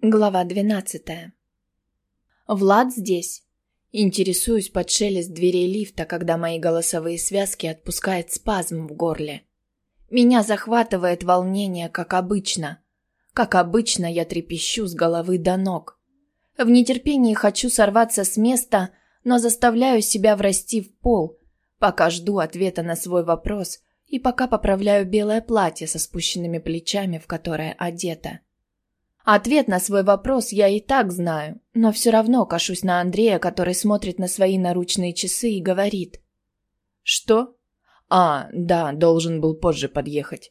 Глава двенадцатая. Влад здесь. Интересуюсь под шелест дверей лифта, когда мои голосовые связки отпускает спазм в горле. Меня захватывает волнение, как обычно. Как обычно, я трепещу с головы до ног. В нетерпении хочу сорваться с места, но заставляю себя врасти в пол, пока жду ответа на свой вопрос и пока поправляю белое платье со спущенными плечами, в которое одета. Ответ на свой вопрос я и так знаю, но все равно кашусь на Андрея, который смотрит на свои наручные часы и говорит. «Что? А, да, должен был позже подъехать».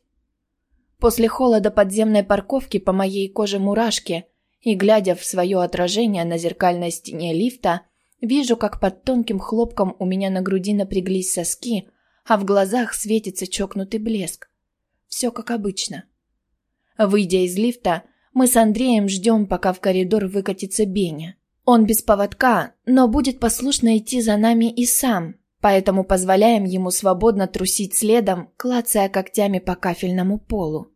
После холода подземной парковки по моей коже мурашки, и, глядя в свое отражение на зеркальной стене лифта, вижу, как под тонким хлопком у меня на груди напряглись соски, а в глазах светится чокнутый блеск. Все как обычно. Выйдя из лифта, мы с Андреем ждем, пока в коридор выкатится Беня. Он без поводка, но будет послушно идти за нами и сам, поэтому позволяем ему свободно трусить следом, клацая когтями по кафельному полу.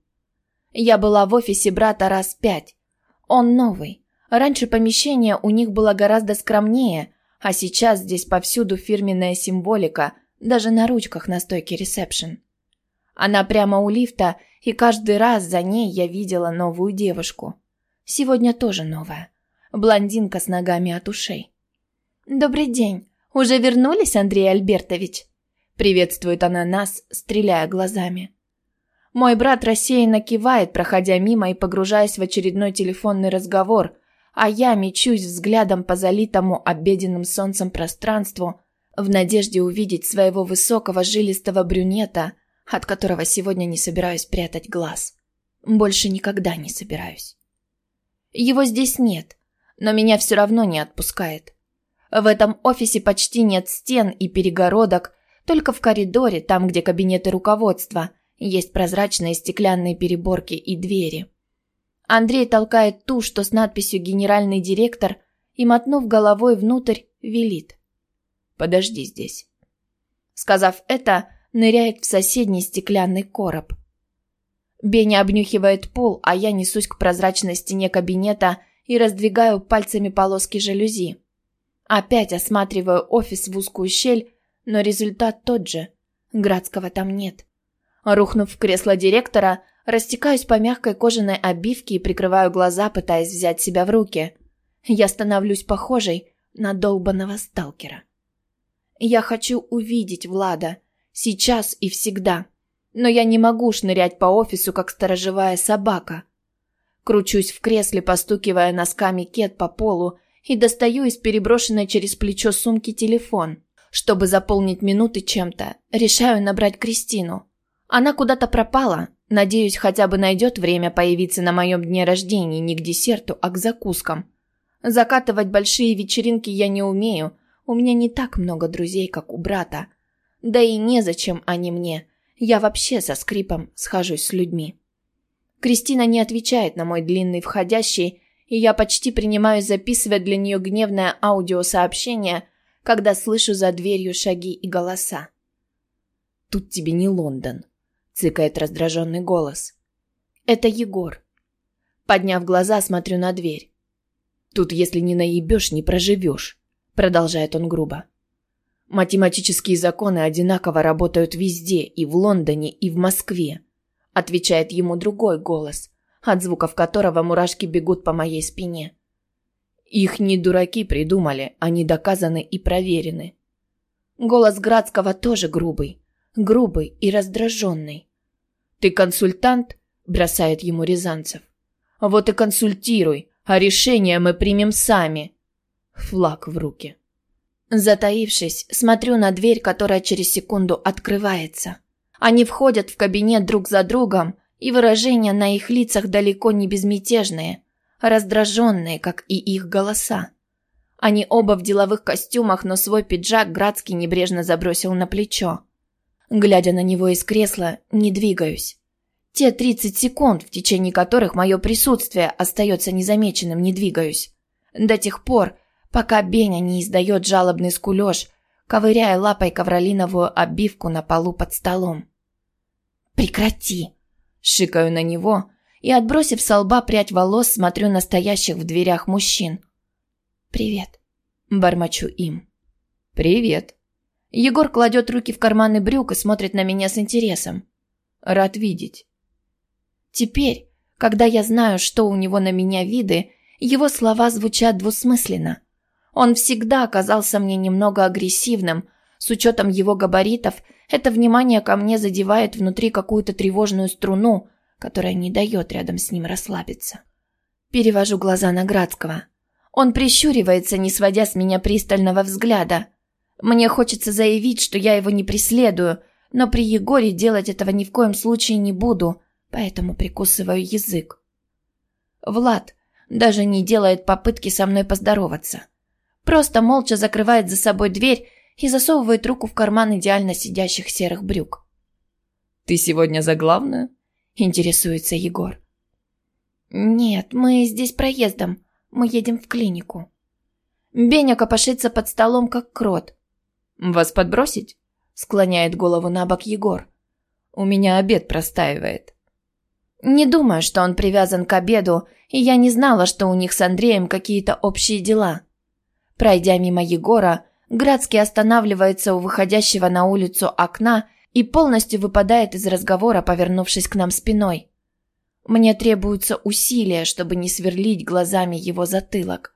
Я была в офисе брата раз пять. Он новый. Раньше помещение у них было гораздо скромнее, а сейчас здесь повсюду фирменная символика, даже на ручках на стойке ресепшн. Она прямо у лифта, и каждый раз за ней я видела новую девушку. Сегодня тоже новая. Блондинка с ногами от ушей. «Добрый день. Уже вернулись, Андрей Альбертович?» Приветствует она нас, стреляя глазами. Мой брат рассеянно кивает, проходя мимо и погружаясь в очередной телефонный разговор, а я мечусь взглядом по залитому обеденным солнцем пространству в надежде увидеть своего высокого жилистого брюнета, от которого сегодня не собираюсь прятать глаз. Больше никогда не собираюсь. Его здесь нет, но меня все равно не отпускает. В этом офисе почти нет стен и перегородок, только в коридоре, там, где кабинеты руководства, есть прозрачные стеклянные переборки и двери. Андрей толкает ту, что с надписью «Генеральный директор», и, мотнув головой внутрь, велит. «Подожди здесь». Сказав это, ныряет в соседний стеклянный короб. Беня обнюхивает пол, а я несусь к прозрачной стене кабинета и раздвигаю пальцами полоски жалюзи. Опять осматриваю офис в узкую щель, но результат тот же. Градского там нет. Рухнув в кресло директора, растекаюсь по мягкой кожаной обивке и прикрываю глаза, пытаясь взять себя в руки. Я становлюсь похожей на долбанного сталкера. Я хочу увидеть Влада, Сейчас и всегда. Но я не могу шнырять по офису, как сторожевая собака. Кручусь в кресле, постукивая носками кет по полу, и достаю из переброшенной через плечо сумки телефон. Чтобы заполнить минуты чем-то, решаю набрать Кристину. Она куда-то пропала. Надеюсь, хотя бы найдет время появиться на моем дне рождения не к десерту, а к закускам. Закатывать большие вечеринки я не умею. У меня не так много друзей, как у брата. Да и незачем они мне. Я вообще со скрипом схожусь с людьми. Кристина не отвечает на мой длинный входящий, и я почти принимаюсь записывать для нее гневное аудиосообщение, когда слышу за дверью шаги и голоса. «Тут тебе не Лондон», — цыкает раздраженный голос. «Это Егор». Подняв глаза, смотрю на дверь. «Тут, если не наебешь, не проживешь», — продолжает он грубо. Математические законы одинаково работают везде, и в Лондоне, и в Москве. Отвечает ему другой голос, от звуков которого мурашки бегут по моей спине. Их не дураки придумали, они доказаны и проверены. Голос Градского тоже грубый. Грубый и раздраженный. «Ты консультант?» – бросает ему Рязанцев. «Вот и консультируй, а решение мы примем сами». Флаг в руки. Затаившись, смотрю на дверь, которая через секунду открывается. Они входят в кабинет друг за другом, и выражения на их лицах далеко не безмятежные, раздраженные, как и их голоса. Они оба в деловых костюмах, но свой пиджак Градский небрежно забросил на плечо. Глядя на него из кресла, не двигаюсь. Те 30 секунд, в течение которых мое присутствие остается незамеченным, не двигаюсь. До тех пор, пока Беня не издает жалобный скулёж, ковыряя лапой ковролиновую обивку на полу под столом. «Прекрати!» – шикаю на него и, отбросив со лба прядь волос, смотрю на стоящих в дверях мужчин. «Привет», – бормочу им. «Привет». Егор кладет руки в карманы брюк и смотрит на меня с интересом. «Рад видеть». Теперь, когда я знаю, что у него на меня виды, его слова звучат двусмысленно. Он всегда оказался мне немного агрессивным. С учетом его габаритов, это внимание ко мне задевает внутри какую-то тревожную струну, которая не дает рядом с ним расслабиться. Перевожу глаза на Градского. Он прищуривается, не сводя с меня пристального взгляда. Мне хочется заявить, что я его не преследую, но при Егоре делать этого ни в коем случае не буду, поэтому прикусываю язык. Влад даже не делает попытки со мной поздороваться. Просто молча закрывает за собой дверь и засовывает руку в карман идеально сидящих серых брюк. «Ты сегодня за главную?» – интересуется Егор. «Нет, мы здесь проездом. Мы едем в клинику». Беня копошится под столом, как крот. «Вас подбросить?» – склоняет голову на бок Егор. «У меня обед простаивает». Не думаю, что он привязан к обеду, и я не знала, что у них с Андреем какие-то общие дела. Пройдя мимо Егора, Градский останавливается у выходящего на улицу окна и полностью выпадает из разговора, повернувшись к нам спиной. Мне требуются усилия, чтобы не сверлить глазами его затылок.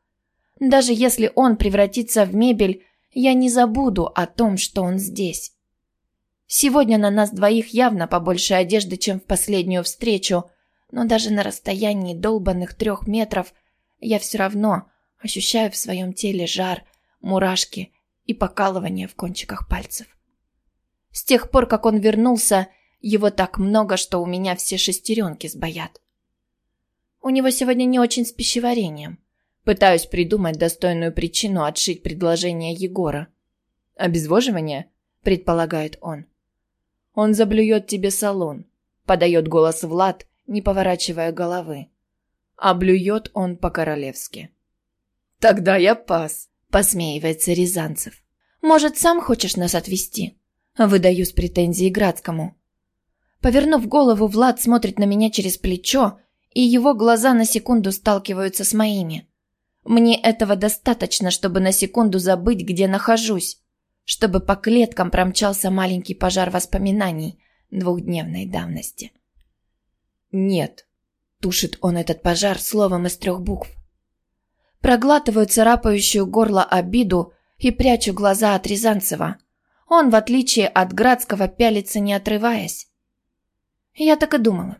Даже если он превратится в мебель, я не забуду о том, что он здесь. Сегодня на нас двоих явно побольше одежды, чем в последнюю встречу, но даже на расстоянии долбанных трех метров я все равно ощущаю в своем теле жар, мурашки и покалывание в кончиках пальцев. С тех пор, как он вернулся, его так много, что у меня все шестеренки сбоят. У него сегодня не очень с пищеварением. Пытаюсь придумать достойную причину отшить предложение Егора. «Обезвоживание?» – предполагает он. Он заблюет тебе салон», — подает голос Влад, не поворачивая головы. А он по-королевски. «Тогда я пас», — посмеивается Рязанцев. «Может, сам хочешь нас отвезти?» Выдаю с претензией Градскому. Повернув голову, Влад смотрит на меня через плечо, и его глаза на секунду сталкиваются с моими. Мне этого достаточно, чтобы на секунду забыть, где нахожусь чтобы по клеткам промчался маленький пожар воспоминаний двухдневной давности. «Нет», — тушит он этот пожар словом из трех букв. Проглатываю царапающую горло обиду и прячу глаза от Рязанцева. Он, в отличие от Градского, пялится не отрываясь. Я так и думала.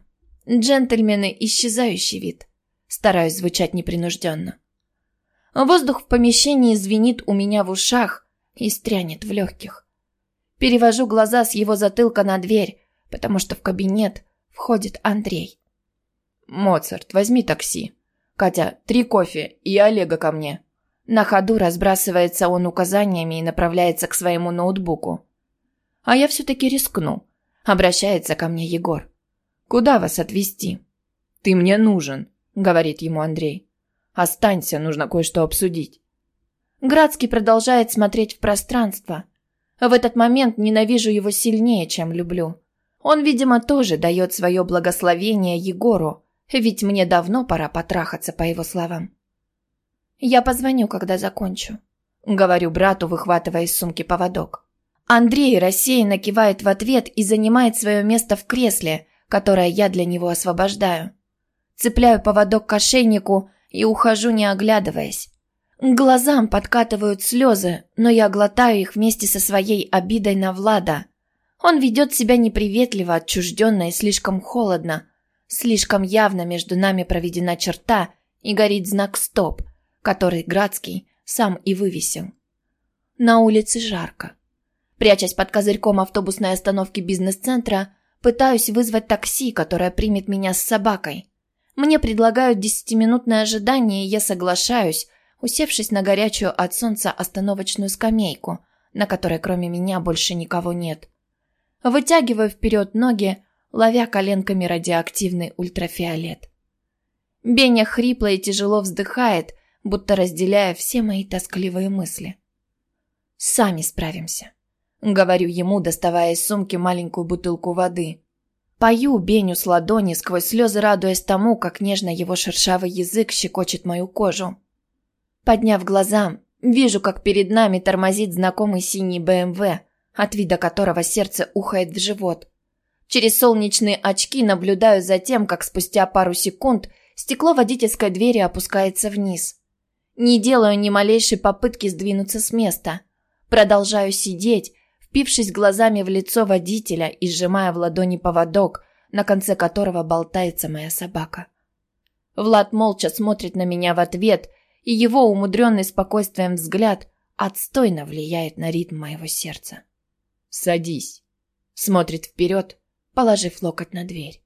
Джентльмены – исчезающий вид. Стараюсь звучать непринужденно. Воздух в помещении звенит у меня в ушах, и стрянет в легких. Перевожу глаза с его затылка на дверь, потому что в кабинет входит Андрей. «Моцарт, возьми такси. Катя, три кофе и Олега ко мне». На ходу разбрасывается он указаниями и направляется к своему ноутбуку. «А я все-таки рискну», — обращается ко мне Егор. «Куда вас отвезти?» «Ты мне нужен», — говорит ему Андрей. «Останься, нужно кое-что обсудить». Градский продолжает смотреть в пространство. В этот момент ненавижу его сильнее, чем люблю. Он, видимо, тоже дает свое благословение Егору, ведь мне давно пора потрахаться, по его словам. «Я позвоню, когда закончу», — говорю брату, выхватывая из сумки поводок. Андрей рассеянно кивает в ответ и занимает свое место в кресле, которое я для него освобождаю. Цепляю поводок к ошейнику и ухожу, не оглядываясь. К глазам подкатывают слезы, но я глотаю их вместе со своей обидой на Влада. Он ведет себя неприветливо, отчужденно и слишком холодно. Слишком явно между нами проведена черта и горит знак «Стоп», который Градский сам и вывесил. На улице жарко. Прячась под козырьком автобусной остановки бизнес-центра, пытаюсь вызвать такси, которое примет меня с собакой. Мне предлагают десятиминутное ожидание, и я соглашаюсь, усевшись на горячую от солнца остановочную скамейку, на которой кроме меня больше никого нет. Вытягиваю вперед ноги, ловя коленками радиоактивный ультрафиолет. Беня хрипло и тяжело вздыхает, будто разделяя все мои тоскливые мысли. «Сами справимся», — говорю ему, доставая из сумки маленькую бутылку воды. Пою Беню с ладони, сквозь слезы радуясь тому, как нежно его шершавый язык щекочет мою кожу. Подняв глаза, вижу, как перед нами тормозит знакомый синий БМВ, от вида которого сердце ухает в живот. Через солнечные очки наблюдаю за тем, как спустя пару секунд стекло водительской двери опускается вниз. Не делаю ни малейшей попытки сдвинуться с места. Продолжаю сидеть, впившись глазами в лицо водителя и сжимая в ладони поводок, на конце которого болтается моя собака. Влад молча смотрит на меня в ответ, и его умудренный спокойствием взгляд отстойно влияет на ритм моего сердца. «Садись», — смотрит вперед, положив локоть на дверь.